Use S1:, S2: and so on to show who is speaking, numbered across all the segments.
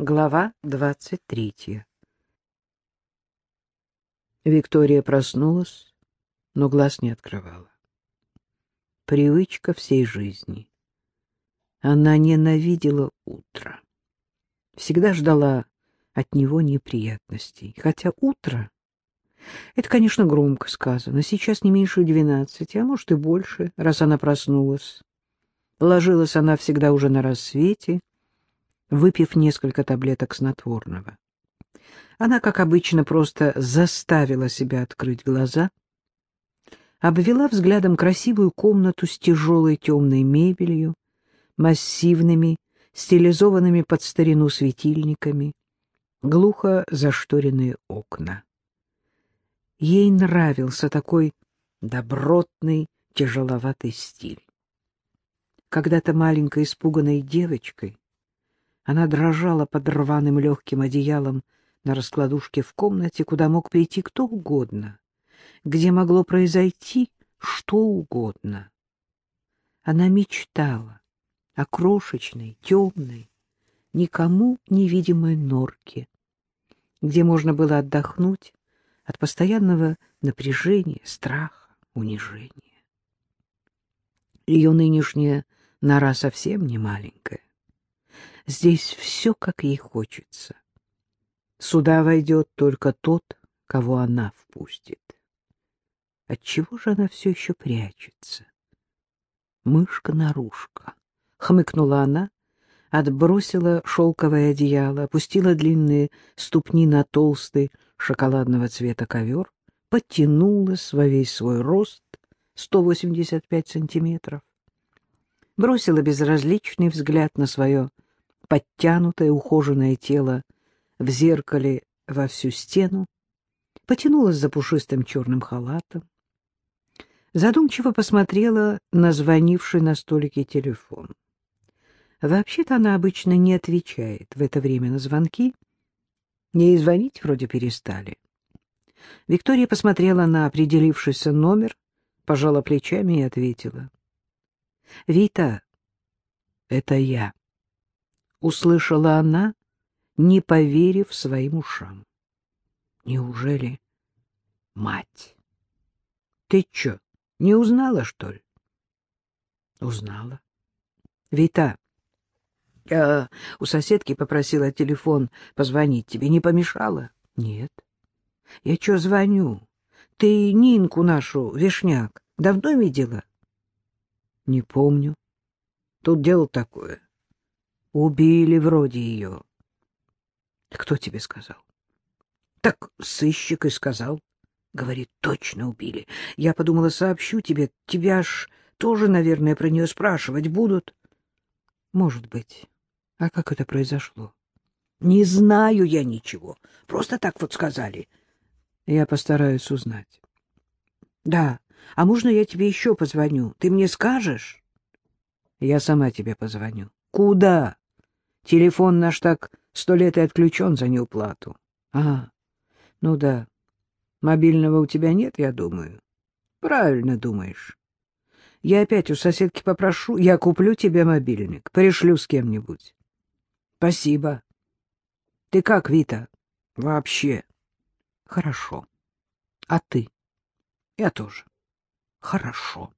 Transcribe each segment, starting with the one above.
S1: Глава двадцать третья Виктория проснулась, но глаз не открывала. Привычка всей жизни. Она ненавидела утро. Всегда ждала от него неприятностей. Хотя утро — это, конечно, громко сказано. Сейчас не меньше двенадцати, а может и больше, раз она проснулась. Ложилась она всегда уже на рассвете, выпив несколько таблеток снотворного. Она, как обычно, просто заставила себя открыть глаза, обвела взглядом красивую комнату с тяжелой темной мебелью, массивными, стилизованными под старину светильниками, глухо зашторенные окна. Ей нравился такой добротный, тяжеловатый стиль. Когда-то маленькой испуганной девочкой она дрожала под рваным легким одеялом на раскладушке в комнате, куда мог прийти кто угодно, где могло произойти что угодно. Она мечтала о крошечной, темной, никому невидимой норке, где можно было отдохнуть от постоянного напряжения, страха, унижения. Ее нынешняя нора совсем не маленькая. Здесь все, как ей хочется. Сюда войдет только тот, кого она впустит. Отчего же она все еще прячется? Мышка-нарушка, — хмыкнула она, отбросила шелковое одеяло, опустила длинные ступни на толстый шоколадного цвета ковер, подтянулась во весь свой рост, 185 сантиметров, бросила безразличный взгляд на свое подтянутое ухоженное тело в зеркале во всю стену, потянулась за пушистым черным халатом, задумчиво посмотрела на звонивший на столике телефон. Вообще-то она обычно не отвечает в это время на звонки. Ей звонить вроде перестали. Виктория посмотрела на определившийся номер, пожала плечами и ответила. — Вита, это я. Услышала она, не поверив своим ушам. Неужели мать? Ты чё, не узнала, что ли? Узнала. Вита, я у соседки попросила телефон позвонить тебе. Не помешала? Нет. Я чё звоню? Ты Нинку нашу, Вишняк, давно видела? Не помню. Тут дело такое. Убили вроде ее. Кто тебе сказал? Так сыщик и сказал. Говорит, точно убили. Я подумала, сообщу тебе. Тебя ж тоже, наверное, про нее спрашивать будут. Может быть. А как это произошло? Не знаю я ничего. Просто так вот сказали. Я постараюсь узнать. Да. А можно я тебе еще позвоню? Ты мне скажешь? Я сама тебе позвоню. Куда? Телефон наш так сто лет и отключен за неуплату. А, ну да. Мобильного у тебя нет, я думаю. Правильно думаешь. Я опять у соседки попрошу, я куплю тебе мобильник, пришлю с кем-нибудь. Спасибо. Ты как, Вита? Вообще. Хорошо. А ты? Я тоже. Хорошо.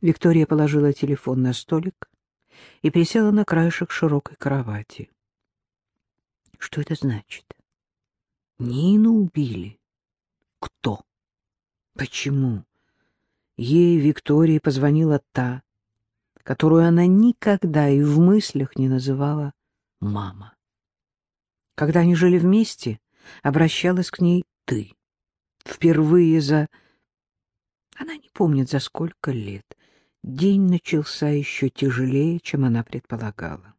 S1: Виктория положила телефон на столик и присела на краешек широкой кровати. Что это значит? Нину убили. Кто? Почему? Ей Виктории позвонила та, которую она никогда и в мыслях не называла мама. Когда они жили вместе, обращалась к ней ты. Впервые за... Она не помнит, за сколько лет. День начался еще тяжелее, чем она предполагала.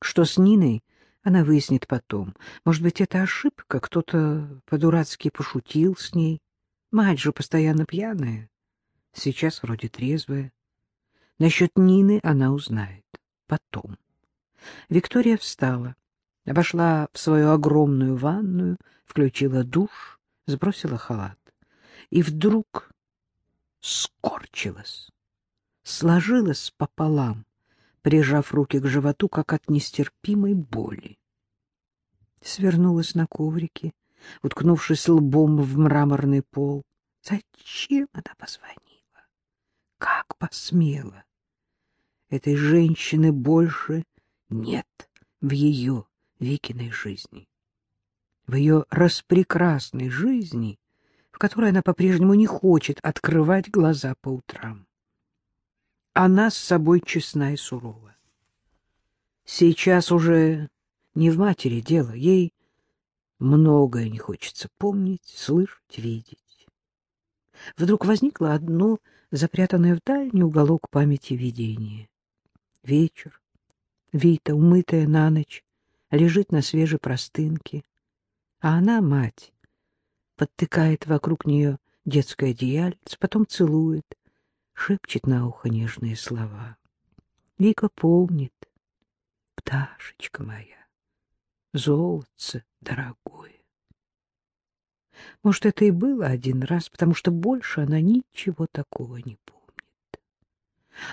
S1: Что с Ниной, она выяснит потом. Может быть, это ошибка, кто-то по-дурацки пошутил с ней. Мать же постоянно пьяная, сейчас вроде трезвая. Насчет Нины она узнает потом. Виктория встала, обошла в свою огромную ванную, включила душ, сбросила халат. И вдруг скорчилась сложилась пополам прижав руки к животу, как от нестерпимой боли. Свернулась на коврике, уткнувшись лбом в мраморный пол. Зачем она позвонила? Как посмела? Этой женщины больше нет в ее Викиной жизни. В ее распрекрасной жизни, в которой она по-прежнему не хочет открывать глаза по утрам. Она с собой честна и сурова. Сейчас уже не в матери дело, ей многое не хочется помнить, слышать, видеть. Вдруг возникло одно запрятанное в дальний уголок памяти видение. Вечер. Вита, умытая на ночь, лежит на свежей простынке, а она, мать, подтыкает вокруг нее детское одеяльце, потом целует, шепчет на ухо нежные слова. Вика помнит, пташечка моя, золотце дорогое. Может, это и было один раз, потому что больше она ничего такого не помнит.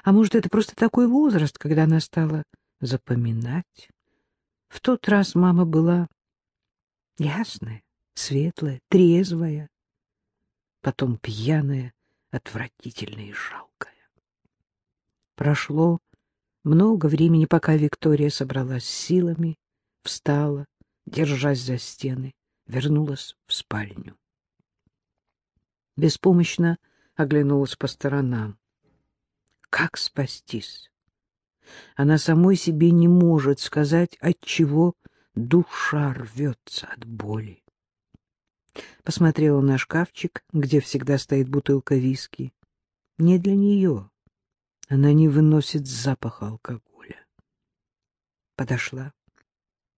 S1: А может, это просто такой возраст, когда она стала запоминать. В тот раз мама была ясная, светлая, трезвая, потом пьяная, отвратительная и жалкая. Прошло много времени, пока Виктория собралась силами, встала, держась за стены, вернулась в спальню. Беспомощно оглянулась по сторонам. Как спастись? Она самой себе не может сказать, от чего душа рвется от боли. Посмотрела на шкафчик, где всегда стоит бутылка виски. Не для нее. Она не выносит запаха алкоголя. Подошла,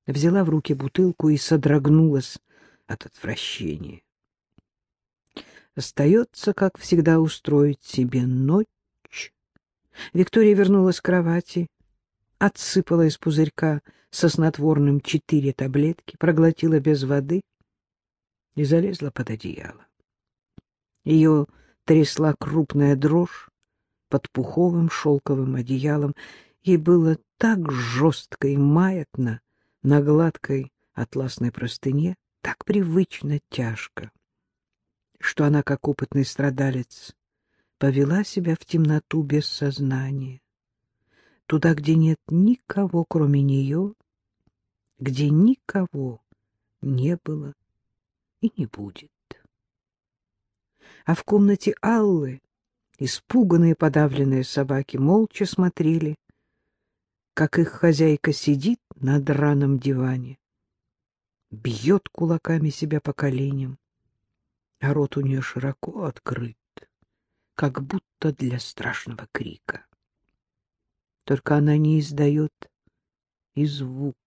S1: взяла в руки бутылку и содрогнулась от отвращения. Остается, как всегда, устроить себе ночь. Виктория вернулась к кровати, отсыпала из пузырька со снотворным четыре таблетки, проглотила без воды и залезла под одеяло. Ее трясла крупная дрожь под пуховым шелковым одеялом. Ей было так жестко и маятно на гладкой атласной простыне, так привычно тяжко, что она, как опытный страдалец, повела себя в темноту без сознания, туда, где нет никого, кроме нее, где никого не было и не будет. А в комнате Аллы испуганные подавленные собаки молча смотрели, как их хозяйка сидит на драном диване, бьет кулаками себя по коленям, а рот у нее широко открыт, как будто для страшного крика. Только она не издает и звука.